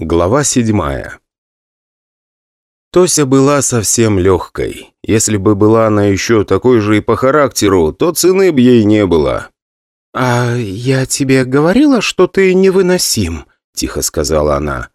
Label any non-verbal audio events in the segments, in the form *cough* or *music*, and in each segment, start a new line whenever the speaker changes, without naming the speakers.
Глава седьмая Тося была совсем легкой. Если бы была она еще такой же и по характеру, то цены бы ей не было.
«А я тебе говорила, что ты невыносим», — тихо сказала она.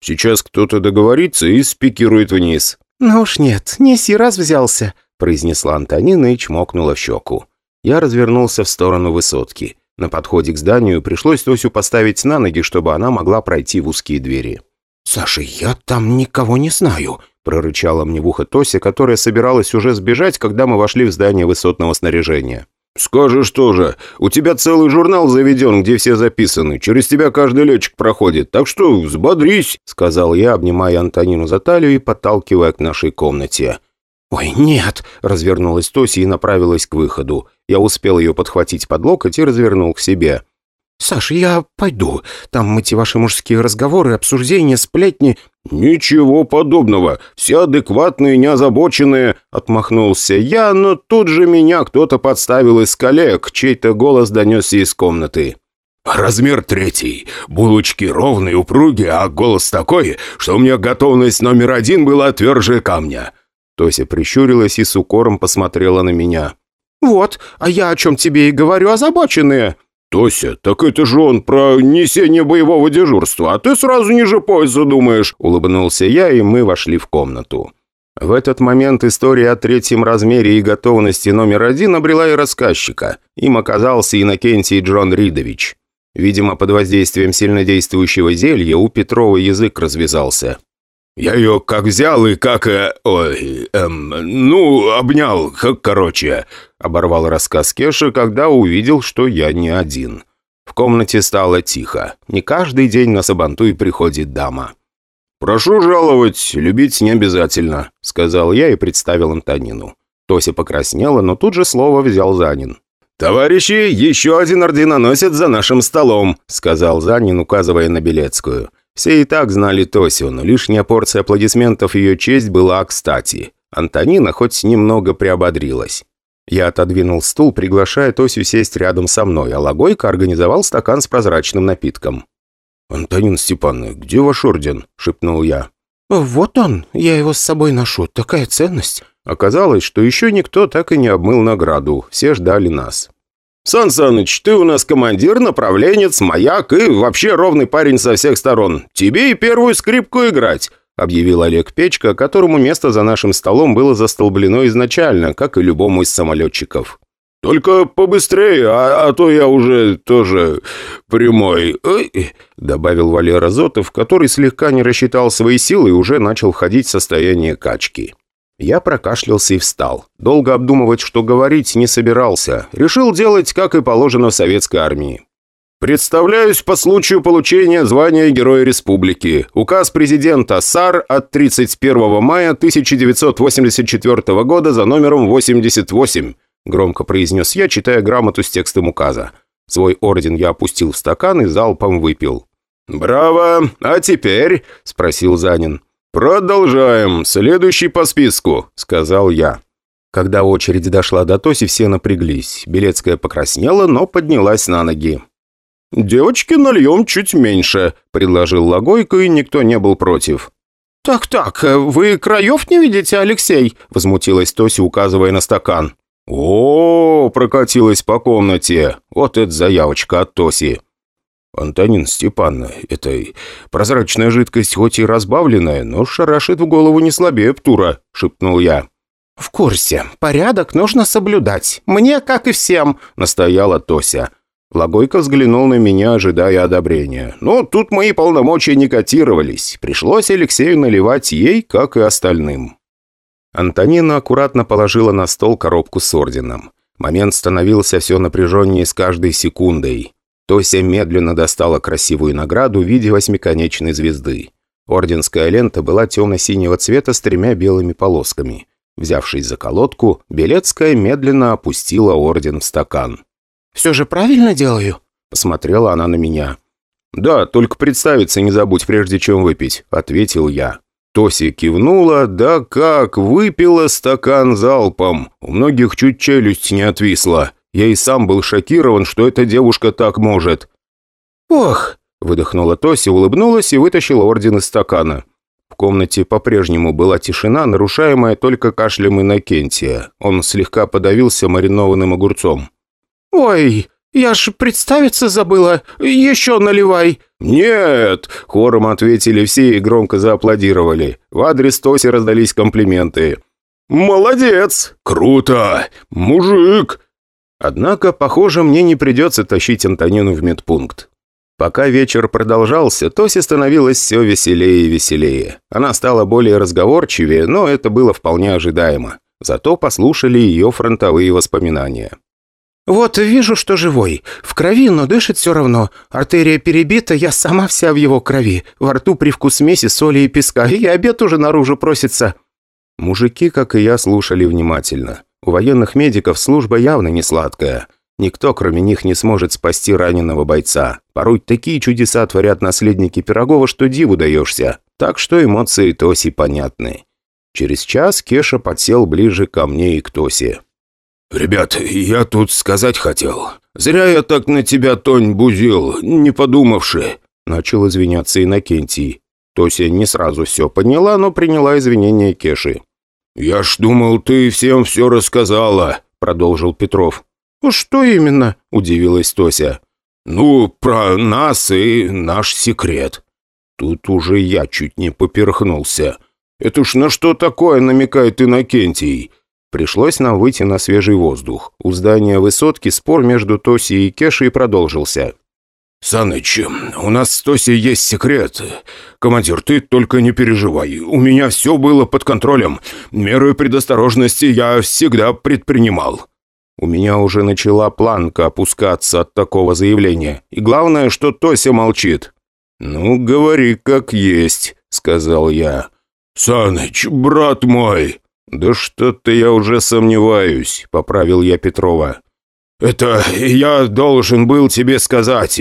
«Сейчас кто-то договорится и спикирует вниз».
«Ну уж нет, неси раз взялся», —
произнесла Антонина и чмокнула в щеку. Я развернулся в сторону высотки. На подходе к зданию пришлось Тосю поставить на ноги, чтобы она могла пройти в узкие двери.
«Саша, я там никого не знаю», —
прорычала мне в ухо Тося, которая собиралась уже сбежать, когда мы вошли в здание высотного снаряжения. «Скажешь тоже. У тебя целый журнал заведен, где все записаны. Через тебя каждый летчик проходит. Так что взбодрись», — сказал я, обнимая Антонину за талию и подталкивая к нашей комнате.
«Ой, нет!» — развернулась Тося и направилась к выходу. Я успел ее подхватить под локоть и развернул к себе. «Саш, я пойду. Там эти ваши мужские разговоры, обсуждения, сплетни...»
«Ничего подобного. Все адекватные, неозабоченные», — отмахнулся я, но тут же меня кто-то подставил из коллег, чей-то голос донесся из комнаты.
«Размер третий. Булочки ровные, упругие, а голос такой, что у меня готовность номер один была тверже камня».
Тося прищурилась и с укором посмотрела на меня.
«Вот, а я о чем тебе и говорю, озабоченные».
«Тося, так это же он про несение боевого дежурства, а ты сразу ниже пояса думаешь», — улыбнулся я, и мы вошли в комнату. В этот момент история о третьем размере и готовности номер один обрела и рассказчика. Им оказался Иннокентий Джон Ридович. Видимо, под воздействием сильнодействующего зелья у Петрова язык развязался.
«Я ее как взял и как... Э, ой, эм, ну, обнял, как короче», — оборвал рассказ Кеша, когда увидел, что я не один. В комнате стало тихо. Не каждый день на Сабантуй приходит дама.
«Прошу жаловать, любить не обязательно», — сказал я и представил Антонину. Тося покраснела, но тут же слово взял Занин.
«Товарищи, еще один орденоносец за нашим столом», — сказал Занин, указывая на Белецкую. Все и так знали Тосю, но лишняя порция аплодисментов ее честь была кстати. Антонина хоть немного приободрилась. Я отодвинул стул, приглашая Тосю сесть рядом со мной, а Логойко организовал стакан с прозрачным напитком.
«Антонина Степановна, где ваш орден?» – шепнул я.
«Вот он, я его с собой ношу, такая ценность».
Оказалось, что еще никто так и не обмыл награду, все ждали нас.
«Сан Саныч, ты у нас командир, направленец, маяк и вообще ровный парень со всех сторон. Тебе и первую скрипку играть», — объявил Олег Печка, которому место за нашим столом было застолблено изначально, как и любому из самолетчиков.
«Только побыстрее, а, а то я уже тоже прямой», —
добавил Валера Зотов, который слегка не рассчитал свои силы и уже начал входить в состояние качки. Я прокашлялся и встал. Долго обдумывать, что говорить, не собирался. Решил делать, как и положено в советской армии.
Представляюсь по случаю получения звания Героя Республики. Указ президента САР от 31 мая 1984 года за номером 88. Громко произнес я, читая грамоту с текстом указа. Свой орден я опустил в стакан и залпом выпил. «Браво! А теперь?» – спросил Занин. «Продолжаем. Следующий по списку», — сказал я. Когда очередь дошла до Тоси, все напряглись. Белецкая покраснела, но поднялась на ноги. «Девочки, нальем чуть меньше», — предложил Логойко, и никто не был против.
«Так-так, вы краев не видите, Алексей?» — возмутилась Тося, указывая на стакан.
О, -о, -о прокатилась по комнате. Вот это заявочка от Тоси. «Антонин Степановна, это прозрачная жидкость хоть и разбавленная, но шарашит в голову не слабее птура», — шепнул я.
«В курсе. Порядок нужно соблюдать. Мне, как и всем», — настояла Тося.
Логойко взглянул на меня, ожидая одобрения. Но тут мои полномочия не котировались. Пришлось Алексею наливать ей, как и остальным. Антонина аккуратно положила на стол коробку с орденом. Момент становился все напряженнее с каждой секундой. Тося медленно достала красивую награду в виде восьмиконечной звезды. Орденская лента была темно-синего цвета с тремя белыми полосками. Взявшись за колодку, Белецкая медленно опустила орден в стакан.
«Все же правильно делаю?»
– посмотрела она на меня. «Да, только представиться не забудь, прежде чем выпить», – ответил я. Тося кивнула, да как, выпила стакан залпом. У многих чуть челюсть не отвисла. Я и сам был шокирован, что эта девушка так может.
«Ох!»
– выдохнула Тося, улыбнулась и вытащила орден из стакана. В комнате по-прежнему была тишина, нарушаемая только кашлем Иннокентия. Он слегка подавился маринованным огурцом.
«Ой, я ж представиться забыла. Еще наливай!»
«Нет!» – хором ответили все и громко зааплодировали. В адрес Тоси раздались комплименты. «Молодец! Круто! Мужик!» Однако, похоже, мне не придется тащить Антонину в медпункт. Пока вечер продолжался, Тоси становилась все веселее и веселее. Она стала более разговорчивее, но это было вполне ожидаемо. Зато послушали ее фронтовые воспоминания.
«Вот вижу, что живой. В крови, но дышит все равно. Артерия перебита, я сама вся в его крови. Во рту привкус смеси, соли и песка, и обед уже наружу просится».
Мужики, как и я, слушали внимательно. У военных медиков служба явно не сладкая. Никто, кроме них, не сможет спасти раненого бойца. Порой такие чудеса творят наследники Пирогова, что диву даешься. Так что эмоции Тоси понятны. Через час Кеша подсел ближе ко мне и к Тосе.
«Ребят, я тут сказать хотел. Зря я так на тебя, Тонь, бузил, не подумавши», —
начал извиняться Иннокентий. Тося не сразу все поняла, но приняла извинения Кеши.
«Я ж думал, ты всем все рассказала», — продолжил Петров.
«Ну, «Что именно?»
– удивилась Тося.
«Ну, про нас и наш секрет».
Тут уже я чуть не поперхнулся. «Это ж на что такое намекает Иннокентий?» Пришлось нам выйти на свежий воздух. У здания высотки спор между Тосей и Кешей продолжился.
«Саныч, у нас с Тосей есть секрет. Командир, ты только не переживай. У меня все было под контролем. Меры предосторожности я всегда предпринимал».
У меня уже начала планка опускаться от такого заявления. И главное, что Тося молчит. «Ну, говори как есть», — сказал я.
«Саныч, брат мой!»
«Да что-то я уже сомневаюсь», — поправил я Петрова.
«Это я должен был тебе сказать.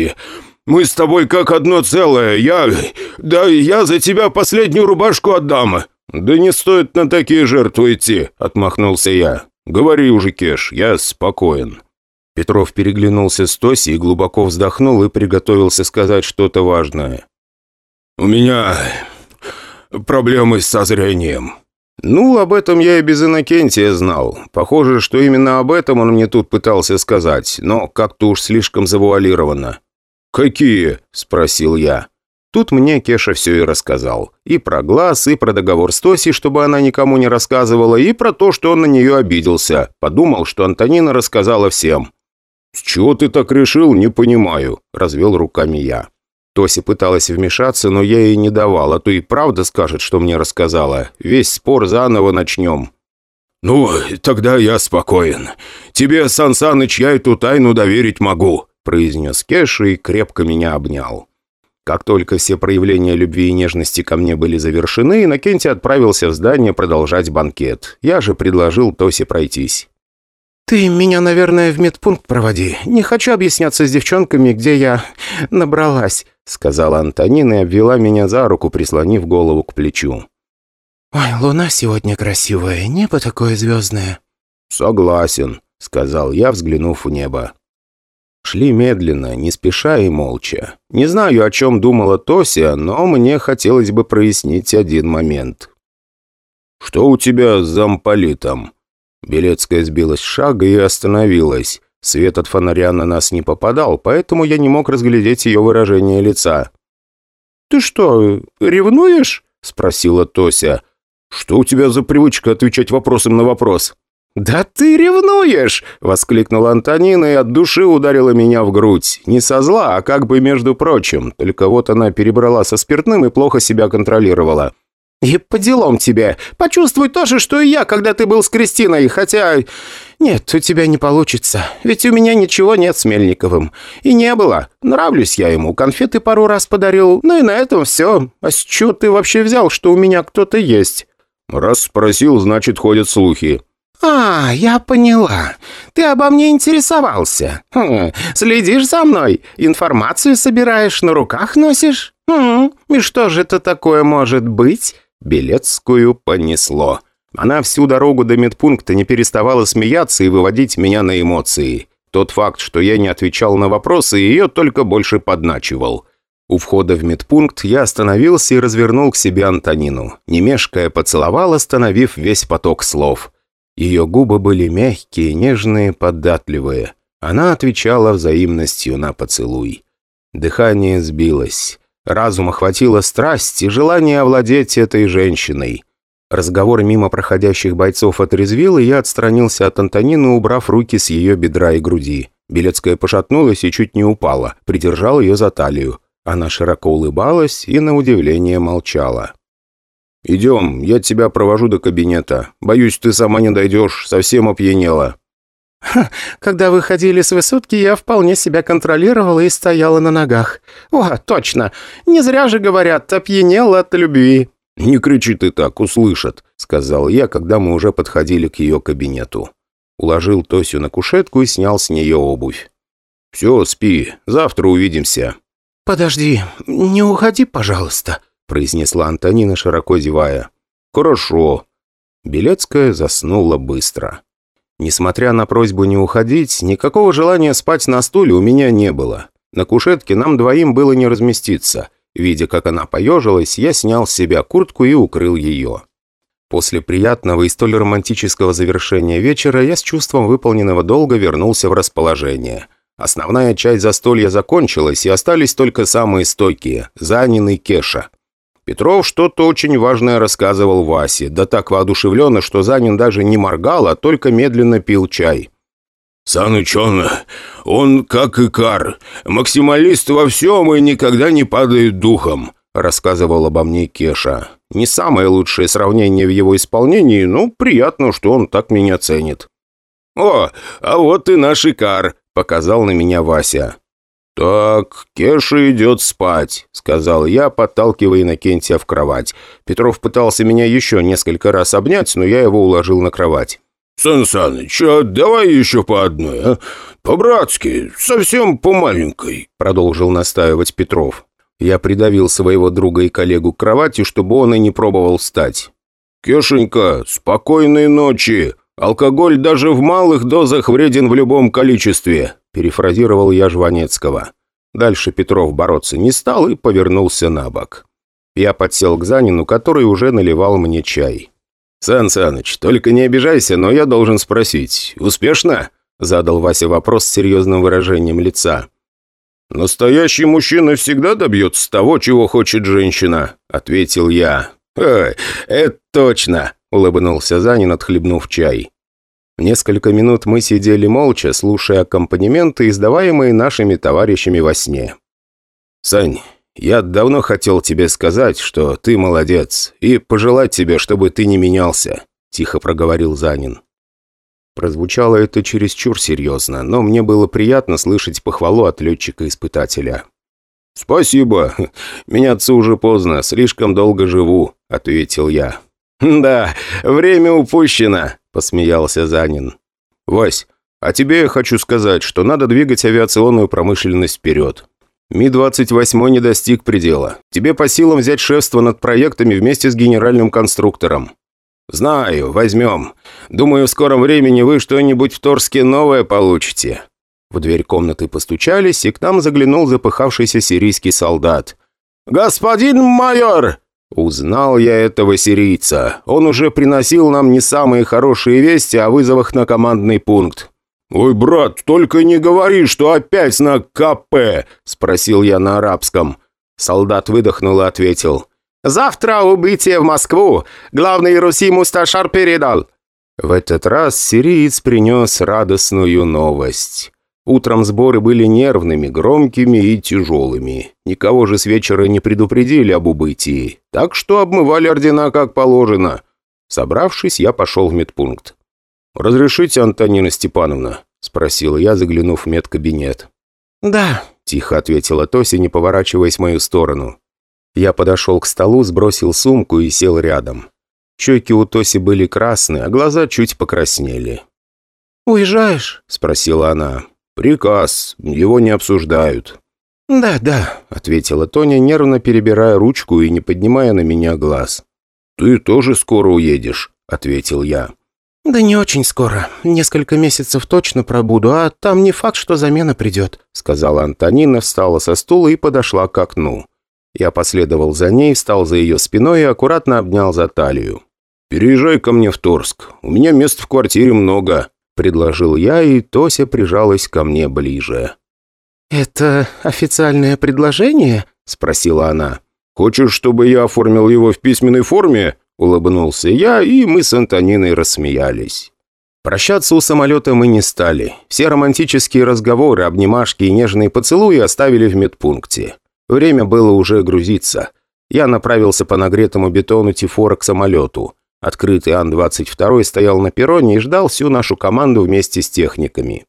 Мы с тобой как одно целое. Я... Да я за тебя последнюю рубашку отдам».
«Да не стоит на такие жертвы идти», — отмахнулся я. «Говори уже, Кеш, я спокоен». Петров переглянулся с Тоси и глубоко вздохнул и приготовился сказать что-то важное.
«У меня проблемы с зрением».
«Ну, об этом я и без Иннокентия знал. Похоже, что именно об этом он мне тут пытался сказать, но как-то уж слишком завуалировано».
«Какие?» – спросил я.
Тут мне Кеша все и рассказал. И про глаз, и про договор с Тоси, чтобы она никому не рассказывала, и про то, что он на нее обиделся. Подумал, что Антонина рассказала всем. «С чего ты так решил, не понимаю», – развел руками я. Тоси пыталась вмешаться, но я ей не давал, а то и правда скажет, что мне рассказала. Весь спор заново начнем.
«Ну, тогда я спокоен. Тебе, Сан Саныч, я эту тайну доверить могу», – произнес Кеша и крепко меня обнял. Как только все проявления любви и нежности ко мне были завершены, Иннокентий отправился в здание продолжать банкет. Я же предложил Тосе пройтись.
«Ты меня, наверное, в медпункт проводи. Не хочу объясняться с девчонками, где я набралась»,
сказала Антонина и обвела меня за руку, прислонив голову к плечу.
«Ой, луна сегодня красивая, небо такое звездное».
«Согласен», — сказал я, взглянув в небо. Шли медленно, не спеша и молча. Не знаю, о чем думала Тося, но мне хотелось бы прояснить один момент. «Что у тебя с замполитом?» Белецкая сбилась с шага и остановилась. Свет от фонаря на нас не попадал, поэтому я не мог разглядеть ее выражение лица.
«Ты что, ревнуешь?» – спросила Тося.
«Что у тебя за привычка отвечать вопросом на вопрос?»
«Да ты ревнуешь!» – воскликнула Антонина и от души ударила меня в грудь. Не со зла, а как бы между прочим. Только вот она перебрала со спиртным и плохо себя контролировала. «И по делам тебе. Почувствуй то же, что и я, когда ты был с Кристиной, хотя... Нет, у тебя не получится. Ведь у меня ничего нет с Мельниковым. И не было. Нравлюсь я ему, конфеты пару раз подарил. Ну и на этом все. А с чего ты вообще взял, что у меня кто-то есть?»
«Раз спросил, значит, ходят слухи».
«А, я поняла. Ты обо мне интересовался. Хм, следишь за мной? Информацию собираешь, на руках носишь? Хм, и что же это такое может быть?»
Белецкую понесло. Она всю дорогу до медпункта не переставала смеяться и выводить меня на эмоции. Тот факт, что я не отвечал на вопросы, ее только больше подначивал. У входа в медпункт я остановился и развернул к себе Антонину. Не мешкая, поцеловал, остановив весь поток слов. Ее губы были мягкие, нежные, податливые. Она отвечала взаимностью на поцелуй. Дыхание сбилось. Разум охватила страсть и желание овладеть этой женщиной. Разговор мимо проходящих бойцов отрезвил, и я отстранился от Антонины, убрав руки с ее бедра и груди. Белецкая пошатнулась и чуть не упала, придержал ее за талию. Она широко улыбалась и, на удивление, молчала. «Идем, я тебя провожу до кабинета. Боюсь, ты сама не дойдешь, совсем опьянела».
Ха, *laughs* «Когда вы ходили с высотки, я вполне себя контролировала и стояла на ногах. О, точно, не зря же говорят, опьянела от любви».
«Не кричи ты так, услышат», — сказал я, когда мы уже подходили к ее кабинету. Уложил Тосю на кушетку и снял с нее обувь. «Все, спи, завтра увидимся».
«Подожди, не уходи, пожалуйста», — произнесла Антонина, широко зевая.
«Хорошо». Белецкая заснула быстро. Несмотря на просьбу не уходить, никакого желания спать на стуле у меня не было. На кушетке нам двоим было не разместиться. Видя, как она поежилась, я снял с себя куртку и укрыл ее. После приятного и столь романтического завершения вечера я с чувством выполненного долга вернулся в расположение. Основная часть застолья закончилась, и остались только самые стойкие – Занин и Кеша. Петров что-то очень важное рассказывал Васе, да так воодушевленно, что Занин даже не моргал, а только медленно пил чай.
«Саныч, он... он как икар. Максималист во всем и никогда не падает духом», рассказывал обо мне Кеша.
«Не самое лучшее сравнение в его исполнении, но приятно, что он так меня ценит».
«О, а вот и наш икар», — показал на меня Вася.
«Так, Кеша идет спать», — сказал я, подталкивая Иннокентия в кровать. Петров пытался меня еще несколько раз обнять, но я его уложил на кровать.
«Сан Саныч, а давай еще по одной, а? По-братски, совсем по маленькой», — продолжил настаивать Петров.
Я придавил своего друга и коллегу к кровати, чтобы он и не пробовал встать.
«Кешенька, спокойной ночи! Алкоголь даже в малых дозах вреден в любом количестве», — перефразировал я Жванецкого.
Дальше Петров бороться не стал и повернулся на бок. Я подсел к Занину, который уже наливал мне чай.
«Сан Саныч, только не обижайся, но я должен спросить. Успешно?» Задал Вася вопрос с серьезным выражением лица.
«Настоящий мужчина всегда добьется того, чего хочет женщина», — ответил я.
«Ой, это точно!» — улыбнулся Занин, отхлебнув чай.
Несколько минут мы сидели молча, слушая аккомпанементы, издаваемые нашими товарищами во сне. «Сань, «Я давно хотел тебе сказать, что ты молодец, и пожелать тебе, чтобы ты не менялся», – тихо проговорил Занин. Прозвучало это чересчур серьезно, но мне было приятно слышать похвалу от летчика-испытателя.
«Спасибо. Меняться уже поздно, слишком долго живу», — ответил я.
«Да, время упущено», — посмеялся Занин. «Вась, а тебе я хочу сказать, что надо двигать авиационную промышленность вперед. Ми-28 не достиг предела. Тебе по силам взять шефство над проектами вместе с генеральным конструктором.
Знаю, возьмем. Думаю, в скором времени вы что-нибудь в Торске новое получите.
В дверь комнаты постучались, и к нам заглянул запыхавшийся сирийский солдат.
«Господин майор!»
Узнал я этого сирийца. Он уже приносил нам не самые хорошие вести о вызовах на командный пункт.
«Ой, брат, только не говори, что опять на КП!» – спросил я на арабском.
Солдат выдохнул и ответил.
«Завтра убытие в Москву. Главный Руси Мусташар передал».
В этот раз сириец принес радостную новость. Утром сборы были нервными, громкими и тяжелыми. Никого же с вечера не предупредили об убытии, так что обмывали ордена как положено. Собравшись, я пошел в медпункт. «Разрешите, Антонина Степановна?» – спросил я, заглянув в медкабинет.
«Да», –
тихо ответила Тося, не поворачиваясь в мою сторону. Я подошел к столу, сбросил сумку и сел рядом. Щеки у Тоси были красные, а глаза чуть покраснели.
«Уезжаешь?»
– спросила она. «Приказ. Его не обсуждают».
«Да, да», –
ответила Тоня, нервно перебирая ручку и не поднимая на меня глаз. «Ты тоже скоро уедешь», – ответил я.
«Да не очень скоро. Несколько месяцев точно пробуду, а там не факт, что замена придет»,
сказала Антонина, встала со стула и подошла к окну. Я последовал за ней, встал за ее спиной и аккуратно обнял за талию. «Переезжай ко мне в Торск. У меня мест в квартире много», — предложил я, и Тося прижалась ко мне ближе.
«Это официальное предложение?» — спросила она.
«Хочешь, чтобы я оформил его в письменной форме?» — улыбнулся я, и мы с Антониной рассмеялись. Прощаться у самолета мы не стали. Все романтические разговоры, обнимашки и нежные поцелуи оставили в медпункте. Время было уже грузиться. Я направился по нагретому бетону Тифора к самолету. Открытый Ан-22 стоял на перроне и ждал всю нашу команду вместе с техниками.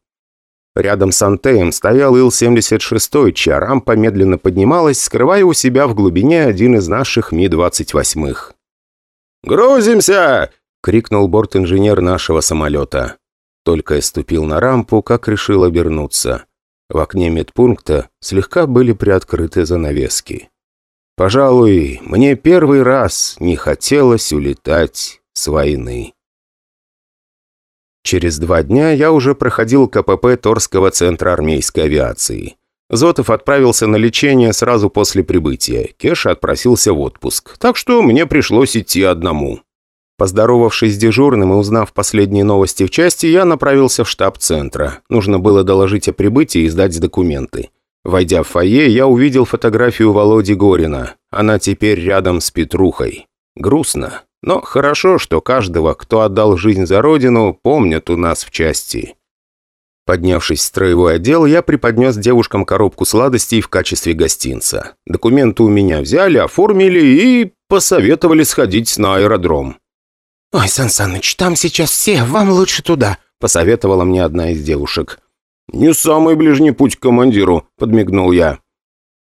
Рядом с Антеем стоял Ил-76, чья рампа медленно поднималась, скрывая у себя в глубине один из наших Ми-28.
«Грузимся!» — крикнул
борт-инженер нашего самолета. Только я ступил на рампу, как решил обернуться. В окне медпункта слегка были приоткрыты занавески. Пожалуй, мне первый раз не хотелось улетать с войны. Через два дня я уже проходил КПП Торского центра армейской авиации. Зотов отправился на лечение сразу после прибытия. Кеша отпросился в отпуск. Так что мне пришлось идти одному. Поздоровавшись с дежурным и узнав последние новости в части, я направился в штаб центра. Нужно было доложить о прибытии и сдать документы. Войдя в фойе, я увидел фотографию Володи Горина. Она теперь рядом с Петрухой. Грустно, но хорошо, что каждого, кто отдал жизнь за родину, помнят у нас в части. Поднявшись в строевой отдел, я преподнес девушкам коробку сладостей в качестве гостинца. Документы у меня взяли, оформили и посоветовали сходить на аэродром.
«Ой, Сан Саныч, там сейчас все, вам лучше туда», — посоветовала мне одна из девушек.
«Не самый ближний путь к командиру», — подмигнул я.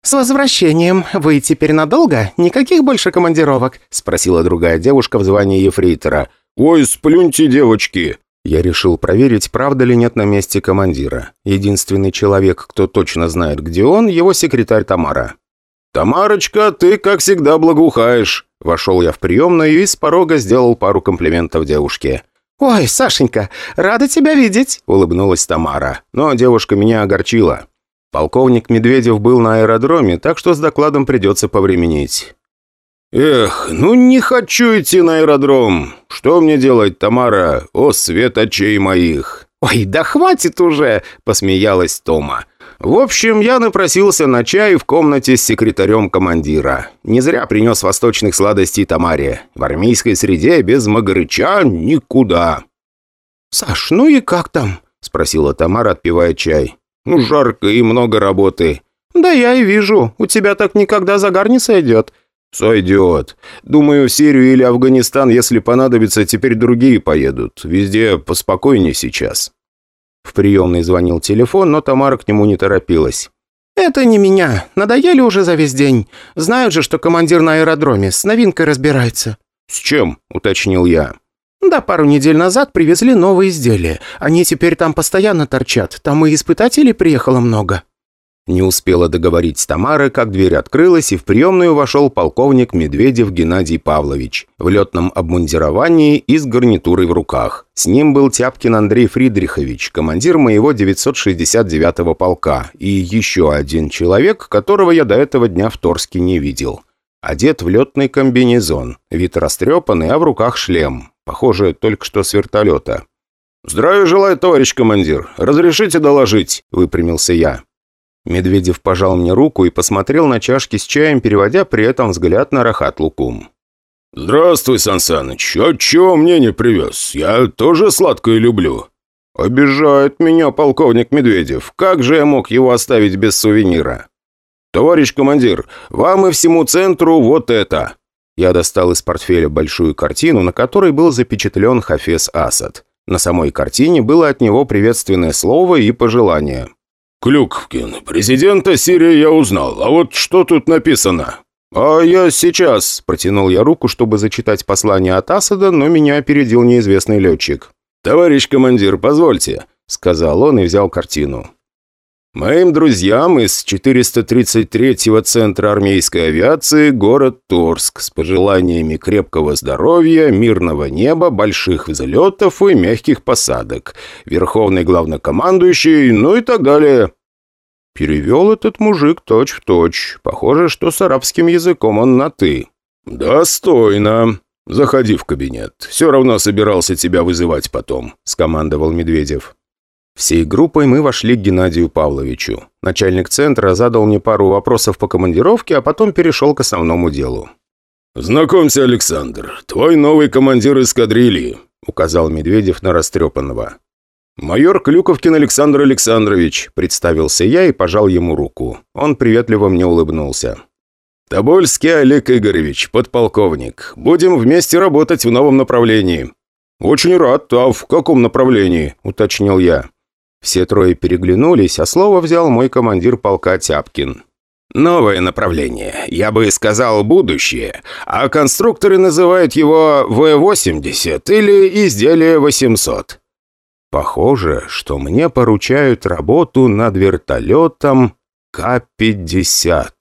«С возвращением. Вы теперь надолго? Никаких больше командировок?» — спросила другая девушка в звании ефрейтора.
«Ой, сплюньте, девочки!»
Я решил проверить, правда ли нет на месте командира. Единственный человек, кто точно знает, где он, его секретарь Тамара.
«Тамарочка, ты, как всегда, благоухаешь!»
Вошел я в приемную и с порога сделал пару комплиментов девушке.
«Ой, Сашенька, рада тебя видеть!»
– улыбнулась Тамара. Но девушка меня огорчила. Полковник Медведев был на аэродроме, так что с докладом придется повременить.
«Эх, ну не хочу идти на аэродром. Что мне делать, Тамара? О, свет очей моих!»
«Ой, да хватит уже!» – посмеялась Тома.
В общем, я напросился на чай в комнате с секретарем командира. Не зря принес восточных сладостей Тамаре. В армейской среде без Магарыча никуда.
«Саш, ну и как там?» – спросила Тамара, отпивая чай.
«Ну, жарко и много работы».
«Да я и вижу. У тебя так никогда загар не сойдет».
«Сойдет. Думаю, в Сирию или Афганистан, если понадобится, теперь другие поедут. Везде поспокойнее сейчас».
В приемной звонил телефон, но Тамара к нему не торопилась.
«Это не меня. Надоели уже за весь день. Знают же, что командир на аэродроме с новинкой разбирается».
«С чем?» – уточнил я.
«Да пару недель назад привезли новые изделия. Они теперь там постоянно торчат. Там и испытателей приехало много».
Не успела договорить Тамара, как дверь открылась, и в приемную вошел полковник Медведев Геннадий Павлович в летном обмундировании и с гарнитурой в руках. С ним был Тяпкин Андрей Фридрихович, командир моего 969-го полка, и еще один человек, которого я до этого дня в Торске не видел. Одет в летный комбинезон, вид растрепанный, а в руках шлем. Похоже, только что с вертолета.
«Здравия желаю, товарищ командир. Разрешите доложить?» – выпрямился я.
Медведев пожал мне руку и посмотрел на чашки с чаем, переводя при этом взгляд на Рахат Лукум.
«Здравствуй, Сансаныч. А чего мне не привез? Я тоже сладкое люблю».
«Обижает меня полковник Медведев. Как же я мог его оставить без сувенира?»
«Товарищ командир, вам и всему центру вот это».
Я достал из портфеля большую картину, на которой был запечатлен Хафез Асад. На самой картине было от него приветственное слово и пожелание.
«Клюквкин, президента Сирии я узнал, а вот что тут написано?»
«А я сейчас...» – протянул я руку, чтобы зачитать послание от Асада, но меня опередил неизвестный летчик.
«Товарищ командир, позвольте», –
сказал он и взял картину.
Моим друзьям из 433-го Центра армейской авиации город Торск с пожеланиями крепкого здоровья, мирного неба, больших взлетов и мягких посадок. Верховный главнокомандующий, ну и так далее. Перевел этот мужик точь-в-точь. Точь. Похоже, что с арабским языком он на «ты». «Достойно. Заходи в кабинет. Все равно собирался тебя вызывать потом», — скомандовал Медведев.
Всей группой мы вошли к Геннадию Павловичу. Начальник центра задал мне пару вопросов по командировке, а потом перешел к основному делу.
«Знакомься, Александр, твой новый командир эскадрильи», — указал Медведев на растрепанного. «Майор Клюковкин Александр Александрович», — представился я и пожал ему руку. Он приветливо мне улыбнулся. «Тобольский Олег Игоревич, подполковник. Будем вместе работать в новом направлении». «Очень рад. А в каком направлении?» — уточнил я. Все трое переглянулись, а слово взял мой командир полка Тяпкин. «Новое направление. Я бы сказал, будущее. А конструкторы называют его В-80 или изделие 800». Похоже, что мне поручают работу над вертолетом К-50.